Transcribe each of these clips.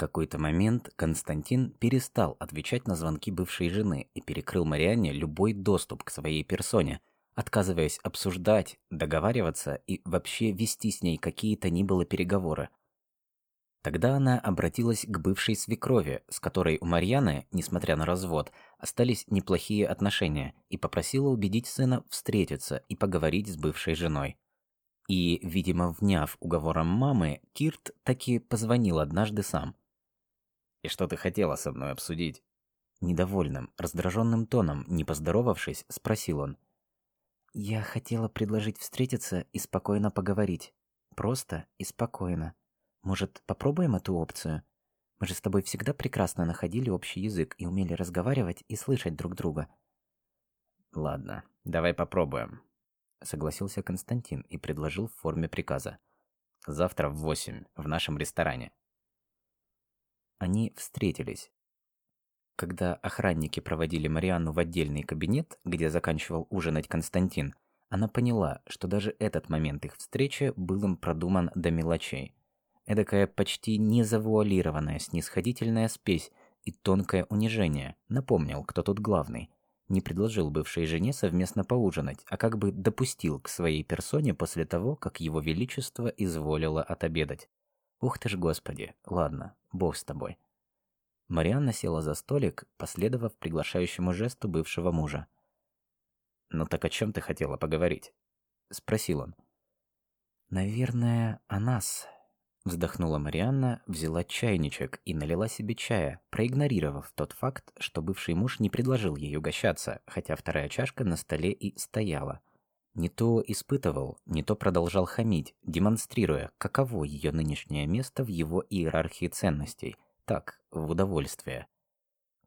какой-то момент Константин перестал отвечать на звонки бывшей жены и перекрыл Марианне любой доступ к своей персоне, отказываясь обсуждать, договариваться и вообще вести с ней какие-то ни было переговоры. Тогда она обратилась к бывшей свекрови, с которой у Марьяны, несмотря на развод, остались неплохие отношения, и попросила убедить сына встретиться и поговорить с бывшей женой. И, видимо, вняв уговором мамы, Кирт таки позвонил однажды сам. «И что ты хотела со мной обсудить?» Недовольным, раздраженным тоном, не поздоровавшись, спросил он. «Я хотела предложить встретиться и спокойно поговорить. Просто и спокойно. Может, попробуем эту опцию? Мы же с тобой всегда прекрасно находили общий язык и умели разговаривать и слышать друг друга». «Ладно, давай попробуем», — согласился Константин и предложил в форме приказа. «Завтра в восемь в нашем ресторане». Они встретились. Когда охранники проводили Марианну в отдельный кабинет, где заканчивал ужинать Константин, она поняла, что даже этот момент их встречи был им продуман до мелочей. Эдакая почти незавуалированная снисходительная спесь и тонкое унижение, напомнил, кто тут главный. Не предложил бывшей жене совместно поужинать, а как бы допустил к своей персоне после того, как его величество изволило отобедать. Ух ты ж, господи. Ладно, бог с тобой. Марианна села за столик, последовав приглашающему жесту бывшего мужа. «Ну так о чем ты хотела поговорить?» – спросил он. «Наверное, о нас», – вздохнула Марианна, взяла чайничек и налила себе чая, проигнорировав тот факт, что бывший муж не предложил ей угощаться, хотя вторая чашка на столе и стояла – не то испытывал, не то продолжал хамить, демонстрируя, каково ее нынешнее место в его иерархии ценностей, так, в удовольствие.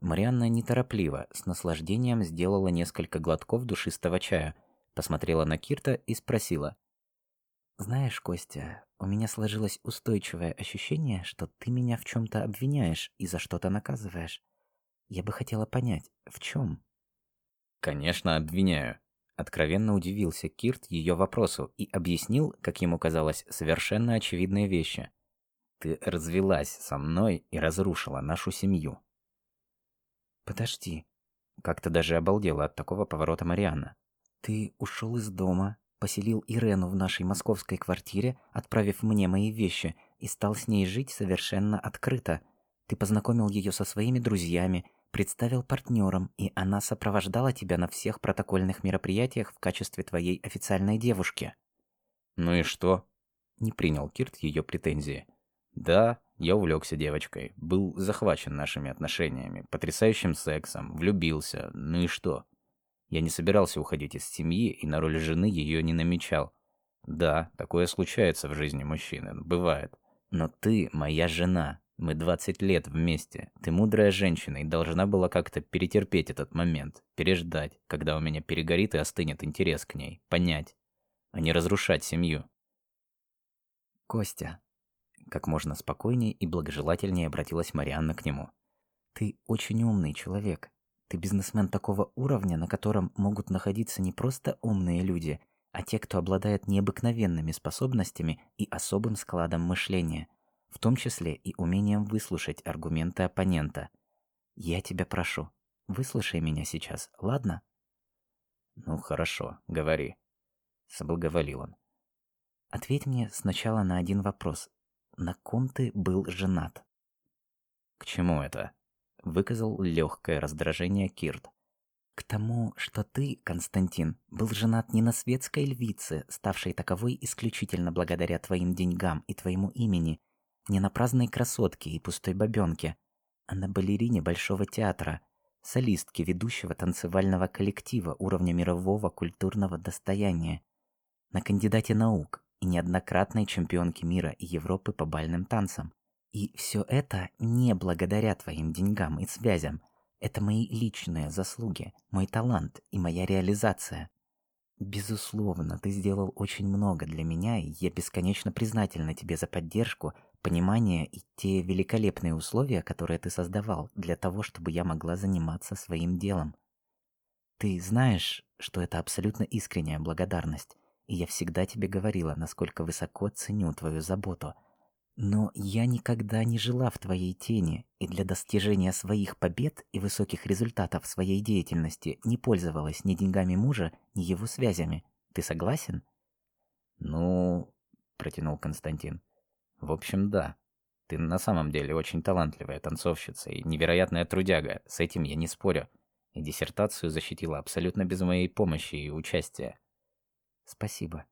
Марианна неторопливо, с наслаждением сделала несколько глотков душистого чая, посмотрела на Кирта и спросила. «Знаешь, Костя, у меня сложилось устойчивое ощущение, что ты меня в чем-то обвиняешь и за что-то наказываешь. Я бы хотела понять, в чем?» «Конечно, обвиняю», Откровенно удивился Кирт ее вопросу и объяснил, как ему казалось, совершенно очевидные вещи. «Ты развелась со мной и разрушила нашу семью». «Подожди». Как-то даже обалдела от такого поворота Марианна. «Ты ушел из дома, поселил Ирену в нашей московской квартире, отправив мне мои вещи, и стал с ней жить совершенно открыто. Ты познакомил ее со своими друзьями, представил партнером, и она сопровождала тебя на всех протокольных мероприятиях в качестве твоей официальной девушки. Ну и что? Не принял Кирт ее претензии. Да, я увлекся девочкой, был захвачен нашими отношениями, потрясающим сексом, влюбился. Ну и что? Я не собирался уходить из семьи и на роль жены ее не намечал. Да, такое случается в жизни мужчины, бывает. Но ты моя жена, мы 20 лет вместе. Ты мудрая женщина и должна была как-то перетерпеть этот момент, переждать, когда у меня перегорит и остынет интерес к ней, понять, а не разрушать семью. Костя, как можно спокойнее и благожелательнее обратилась Марианна к нему. Ты очень умный человек. Ты бизнесмен такого уровня, на котором могут находиться не просто умные люди, а те, кто обладает необыкновенными способностями и особым складом мышления – в том числе и умением выслушать аргументы оппонента. Я тебя прошу, выслушай меня сейчас, ладно? Ну хорошо, говори, соблаговолил он. Ответь мне сначала на один вопрос. На ком ты был женат? К чему это? Выказал легкое раздражение Кирт. К тому, что ты, Константин, был женат не на светской львице, ставшей таковой исключительно благодаря твоим деньгам и твоему имени, не на праздной красотке и пустой бабенке, а на балерине Большого театра, солистке ведущего танцевального коллектива уровня мирового культурного достояния, на кандидате наук и неоднократной чемпионке мира и Европы по бальным танцам. И все это не благодаря твоим деньгам и связям. Это мои личные заслуги, мой талант и моя реализация. Безусловно, ты сделал очень много для меня, и я бесконечно признательна тебе за поддержку понимание и те великолепные условия, которые ты создавал для того, чтобы я могла заниматься своим делом. Ты знаешь, что это абсолютно искренняя благодарность, и я всегда тебе говорила, насколько высоко ценю твою заботу. Но я никогда не жила в твоей тени и для достижения своих побед и высоких результатов своей деятельности не пользовалась ни деньгами мужа, ни его связями. Ты согласен? Ну, протянул Константин. В общем, да. Ты на самом деле очень талантливая танцовщица и невероятная трудяга. С этим я не спорю. И диссертацию защитила абсолютно без моей помощи и участия. Спасибо.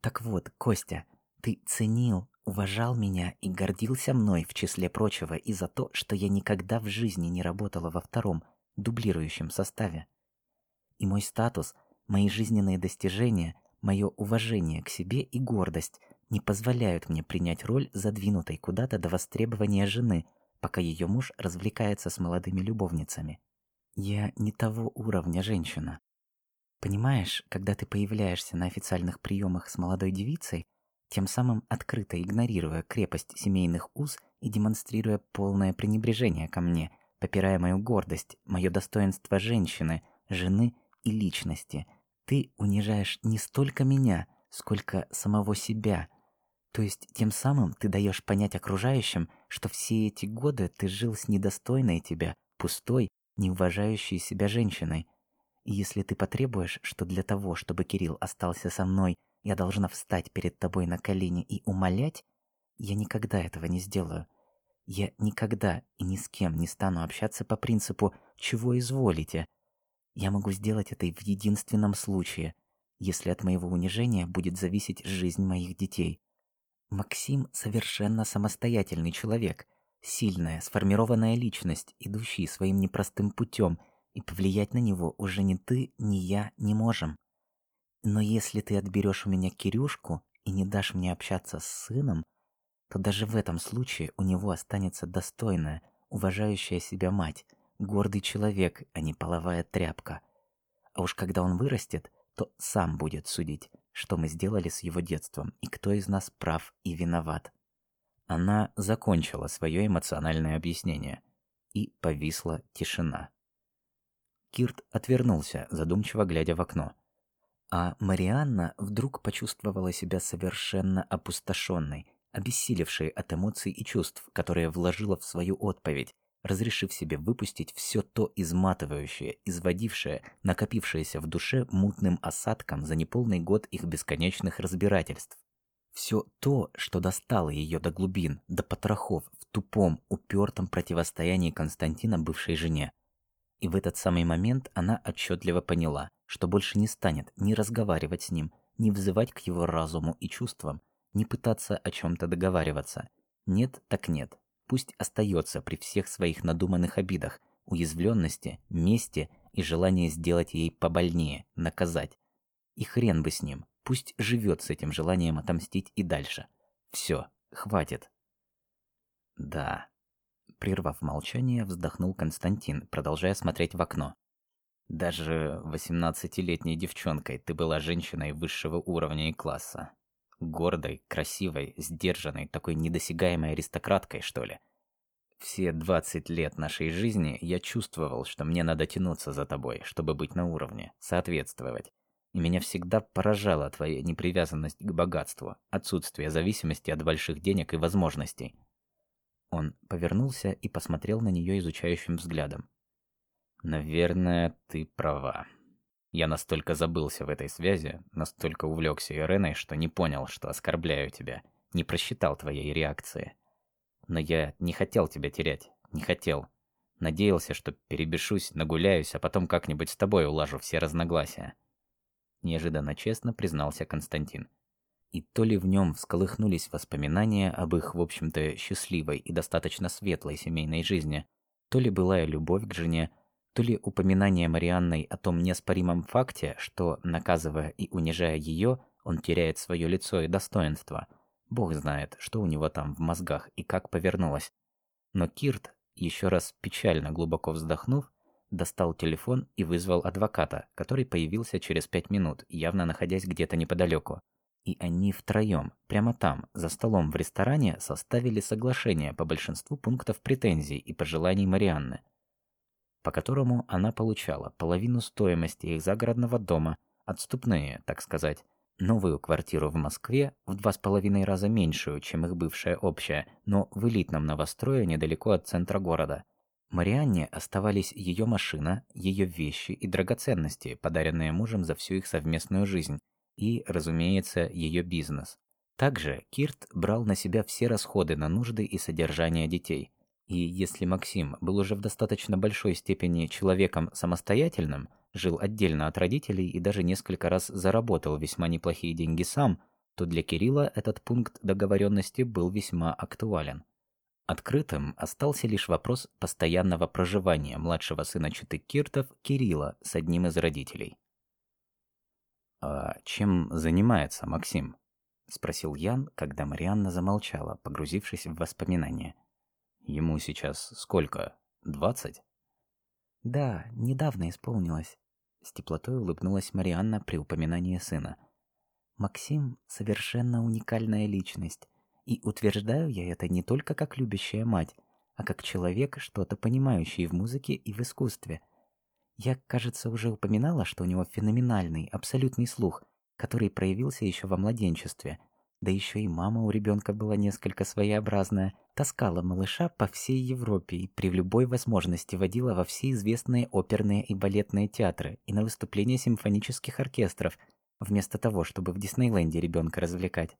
Так вот, Костя, ты ценил, уважал меня и гордился мной, в числе прочего, и за то, что я никогда в жизни не работала во втором, дублирующем составе. И мой статус, мои жизненные достижения, мое уважение к себе и гордость не позволяют мне принять роль задвинутой куда-то до востребования жены, пока ее муж развлекается с молодыми любовницами. Я не того уровня женщина. Понимаешь, когда ты появляешься на официальных приемах с молодой девицей, тем самым открыто игнорируя крепость семейных уз и демонстрируя полное пренебрежение ко мне, попирая мою гордость, мое достоинство женщины, жены и личности. Ты унижаешь не столько меня, сколько самого себя. То есть тем самым ты даешь понять окружающим, что все эти годы ты жил с недостойной тебя, пустой, неуважающей себя женщиной. И если ты потребуешь, что для того, чтобы Кирилл остался со мной, я должна встать перед тобой на колени и умолять, я никогда этого не сделаю. Я никогда и ни с кем не стану общаться по принципу «чего изволите». Я могу сделать это в единственном случае, если от моего унижения будет зависеть жизнь моих детей. Максим совершенно самостоятельный человек, сильная, сформированная личность, идущий своим непростым путем, и повлиять на него уже ни ты, ни я не можем. Но если ты отберешь у меня Кирюшку и не дашь мне общаться с сыном, то даже в этом случае у него останется достойная, уважающая себя мать, гордый человек, а не половая тряпка. А уж когда он вырастет, то сам будет судить, что мы сделали с его детством и кто из нас прав и виноват. Она закончила свое эмоциональное объяснение, и повисла тишина. Кирт отвернулся, задумчиво глядя в окно. А Марианна вдруг почувствовала себя совершенно опустошенной, обессилевшей от эмоций и чувств, которые вложила в свою отповедь, разрешив себе выпустить все то изматывающее, изводившее, накопившееся в душе мутным осадком за неполный год их бесконечных разбирательств. Все то, что достало ее до глубин, до потрохов в тупом, упертом противостоянии Константина бывшей жене. И в этот самый момент она отчетливо поняла, что больше не станет ни разговаривать с ним, ни взывать к его разуму и чувствам, ни пытаться о чем-то договариваться. Нет, так нет. Пусть остается при всех своих надуманных обидах, уязвленности, мести и желании сделать ей побольнее, наказать. И хрен бы с ним, пусть живет с этим желанием отомстить и дальше. Все, хватит. Да. Прервав молчание, вздохнул Константин, продолжая смотреть в окно. Даже восемнадцатилетней девчонкой ты была женщиной высшего уровня и класса. Гордой, красивой, сдержанной, такой недосягаемой аристократкой, что ли. Все двадцать лет нашей жизни я чувствовал, что мне надо тянуться за тобой, чтобы быть на уровне, соответствовать. И меня всегда поражала твоя непривязанность к богатству, отсутствие зависимости от больших денег и возможностей. Он повернулся и посмотрел на нее изучающим взглядом. Наверное, ты права. Я настолько забылся в этой связи, настолько увлекся Иреной, что не понял, что оскорбляю тебя, не просчитал твоей реакции. Но я не хотел тебя терять, не хотел. Надеялся, что перебешусь, нагуляюсь, а потом как-нибудь с тобой улажу все разногласия. Неожиданно честно признался Константин. И то ли в нем всколыхнулись воспоминания об их, в общем-то, счастливой и достаточно светлой семейной жизни, то ли былая любовь к жене, то ли упоминание Марианной о том неоспоримом факте, что, наказывая и унижая ее, он теряет свое лицо и достоинство. Бог знает, что у него там в мозгах и как повернулось. Но Кирт, еще раз печально глубоко вздохнув, достал телефон и вызвал адвоката, который появился через пять минут, явно находясь где-то неподалеку. И они втроем, прямо там, за столом в ресторане, составили соглашение по большинству пунктов претензий и пожеланий Марианны – по которому она получала половину стоимости их загородного дома, отступные, так сказать, Новую квартиру в Москве, в два с половиной раза меньшую, чем их бывшая общая, но в элитном новострое недалеко от центра города. Марианне оставались ее машина, ее вещи и драгоценности, подаренные мужем за всю их совместную жизнь, и, разумеется, ее бизнес. Также Кирт брал на себя все расходы на нужды и содержание детей. И если Максим был уже в достаточно большой степени человеком самостоятельным, жил отдельно от родителей и даже несколько раз заработал весьма неплохие деньги сам, то для Кирилла этот пункт договоренности был весьма актуален. Открытым остался лишь вопрос постоянного проживания младшего сына Читы Киртов Кирилла с одним из родителей. «А чем занимается Максим?» — спросил Ян, когда Марианна замолчала, погрузившись в воспоминания. «Ему сейчас сколько? Двадцать?» «Да, недавно исполнилось. С теплотой улыбнулась Марианна при упоминании сына. Максим — совершенно уникальная личность. И утверждаю я это не только как любящая мать, а как человек, что-то понимающий в музыке и в искусстве. Я, кажется, уже упоминала, что у него феноменальный, абсолютный слух, который проявился еще во младенчестве — да еще и мама у ребенка была несколько своеобразная. Таскала малыша по всей Европе и при любой возможности водила во все известные оперные и балетные театры и на выступления симфонических оркестров, вместо того, чтобы в Диснейленде ребенка развлекать.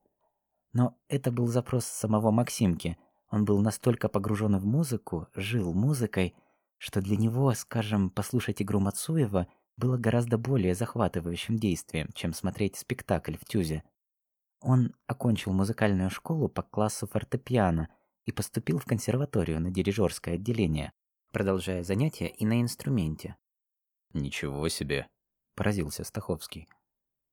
Но это был запрос самого Максимки. Он был настолько погружен в музыку, жил музыкой, что для него, скажем, послушать игру Мацуева было гораздо более захватывающим действием, чем смотреть спектакль в Тюзе. Он окончил музыкальную школу по классу фортепиано и поступил в консерваторию на дирижерское отделение, продолжая занятия и на инструменте. «Ничего себе!» – поразился Стаховский.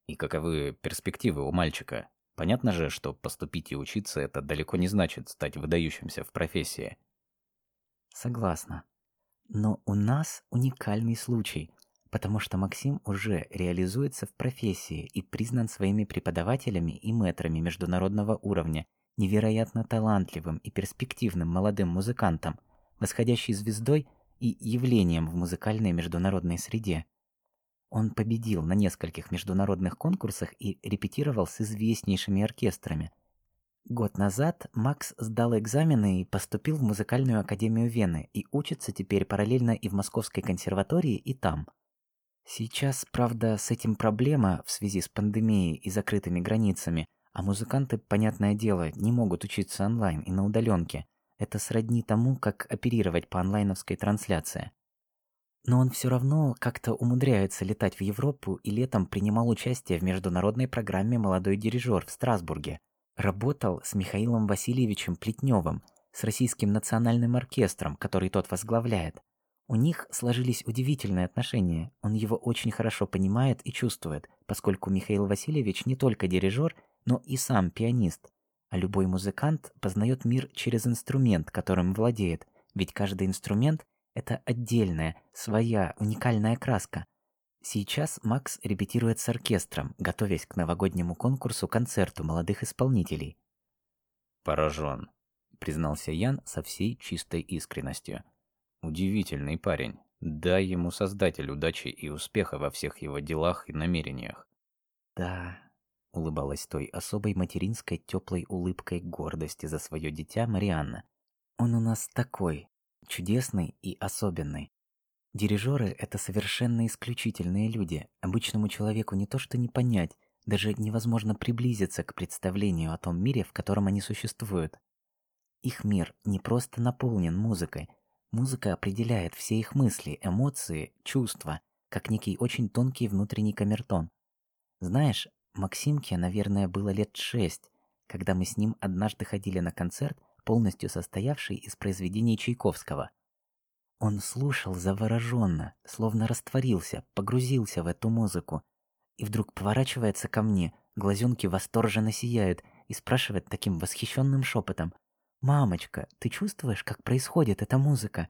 «И каковы перспективы у мальчика? Понятно же, что поступить и учиться – это далеко не значит стать выдающимся в профессии». «Согласна. Но у нас уникальный случай – потому что Максим уже реализуется в профессии и признан своими преподавателями и мэтрами международного уровня, невероятно талантливым и перспективным молодым музыкантом, восходящей звездой и явлением в музыкальной международной среде. Он победил на нескольких международных конкурсах и репетировал с известнейшими оркестрами. Год назад Макс сдал экзамены и поступил в музыкальную академию Вены и учится теперь параллельно и в Московской консерватории, и там – Сейчас, правда, с этим проблема в связи с пандемией и закрытыми границами, а музыканты, понятное дело, не могут учиться онлайн и на удаленке. Это сродни тому, как оперировать по онлайновской трансляции. Но он все равно как-то умудряется летать в Европу и летом принимал участие в международной программе «Молодой дирижер» в Страсбурге. Работал с Михаилом Васильевичем Плетневым, с Российским национальным оркестром, который тот возглавляет. У них сложились удивительные отношения. Он его очень хорошо понимает и чувствует, поскольку Михаил Васильевич не только дирижер, но и сам пианист. А любой музыкант познает мир через инструмент, которым владеет, ведь каждый инструмент — это отдельная, своя, уникальная краска. Сейчас Макс репетирует с оркестром, готовясь к новогоднему конкурсу-концерту молодых исполнителей. «Поражен», — признался Ян со всей чистой искренностью. Удивительный парень. Дай ему создатель удачи и успеха во всех его делах и намерениях. Да, улыбалась той особой материнской теплой улыбкой гордости за свое дитя Марианна. Он у нас такой, чудесный и особенный. Дирижеры — это совершенно исключительные люди. Обычному человеку не то что не понять, даже невозможно приблизиться к представлению о том мире, в котором они существуют. Их мир не просто наполнен музыкой, Музыка определяет все их мысли, эмоции, чувства, как некий очень тонкий внутренний камертон. Знаешь, Максимке, наверное, было лет шесть, когда мы с ним однажды ходили на концерт, полностью состоявший из произведений Чайковского. Он слушал завороженно, словно растворился, погрузился в эту музыку, и вдруг поворачивается ко мне, глазенки восторженно сияют и спрашивает таким восхищенным шепотом, «Мамочка, ты чувствуешь, как происходит эта музыка?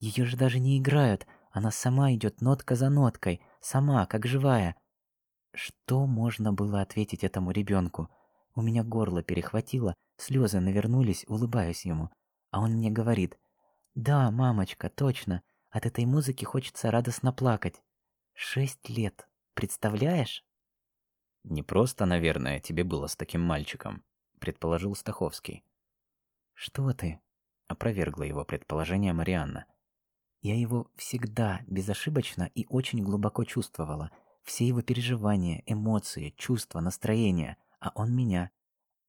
Ее же даже не играют, она сама идет нотка за ноткой, сама, как живая». Что можно было ответить этому ребенку? У меня горло перехватило, слезы навернулись, улыбаюсь ему. А он мне говорит, «Да, мамочка, точно, от этой музыки хочется радостно плакать. Шесть лет, представляешь?» Не просто, наверное, тебе было с таким мальчиком, предположил Стаховский. Что ты? опровергла его предположение Марианна. Я его всегда безошибочно и очень глубоко чувствовала. Все его переживания, эмоции, чувства, настроения, а он меня.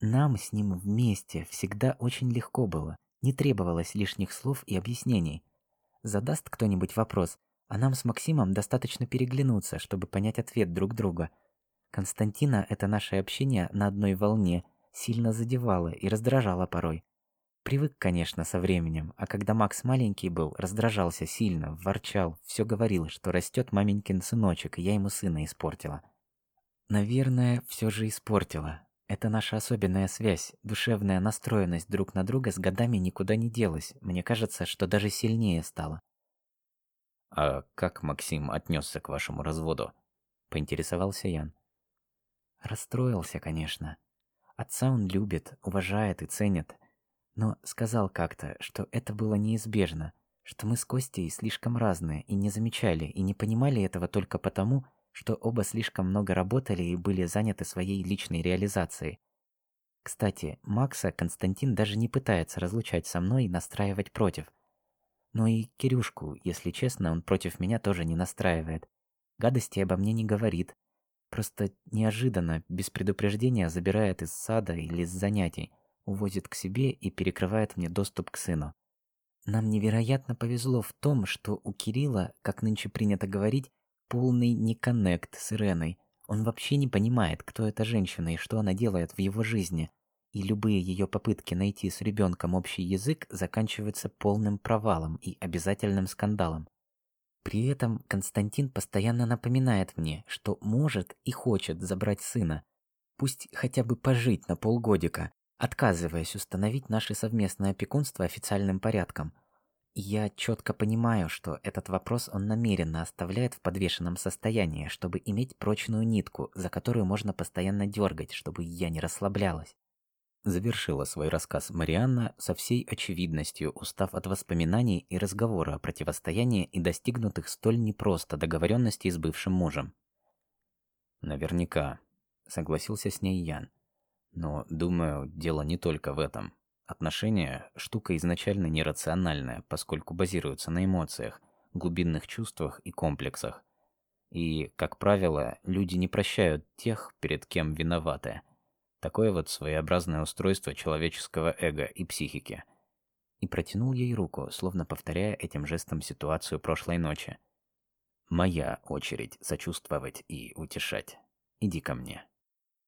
Нам с ним вместе всегда очень легко было. Не требовалось лишних слов и объяснений. Задаст кто-нибудь вопрос, а нам с Максимом достаточно переглянуться, чтобы понять ответ друг друга. Константина это наше общение на одной волне сильно задевало и раздражало порой. Привык, конечно, со временем, а когда Макс маленький был, раздражался сильно, ворчал, все говорил, что растет маменькин сыночек, и я ему сына испортила. Наверное, все же испортила. Это наша особенная связь, душевная настроенность друг на друга с годами никуда не делась. Мне кажется, что даже сильнее стала. А как Максим отнесся к вашему разводу? поинтересовался Ян. Расстроился, конечно. Отца он любит, уважает и ценит но сказал как-то, что это было неизбежно, что мы с Костей слишком разные и не замечали и не понимали этого только потому, что оба слишком много работали и были заняты своей личной реализацией. Кстати, Макса Константин даже не пытается разлучать со мной и настраивать против. Но и Кирюшку, если честно, он против меня тоже не настраивает. Гадости обо мне не говорит. Просто неожиданно, без предупреждения забирает из сада или из занятий увозит к себе и перекрывает мне доступ к сыну. Нам невероятно повезло в том, что у Кирилла, как нынче принято говорить, полный неконнект с Иреной. Он вообще не понимает, кто эта женщина и что она делает в его жизни. И любые ее попытки найти с ребенком общий язык заканчиваются полным провалом и обязательным скандалом. При этом Константин постоянно напоминает мне, что может и хочет забрать сына. Пусть хотя бы пожить на полгодика, отказываясь установить наше совместное опекунство официальным порядком. я четко понимаю, что этот вопрос он намеренно оставляет в подвешенном состоянии, чтобы иметь прочную нитку, за которую можно постоянно дергать, чтобы я не расслаблялась. Завершила свой рассказ Марианна со всей очевидностью, устав от воспоминаний и разговора о противостоянии и достигнутых столь непросто договоренностей с бывшим мужем. Наверняка, согласился с ней Ян. Но, думаю, дело не только в этом. Отношения – штука изначально нерациональная, поскольку базируются на эмоциях, глубинных чувствах и комплексах. И, как правило, люди не прощают тех, перед кем виноваты. Такое вот своеобразное устройство человеческого эго и психики. И протянул ей руку, словно повторяя этим жестом ситуацию прошлой ночи. «Моя очередь сочувствовать и утешать. Иди ко мне».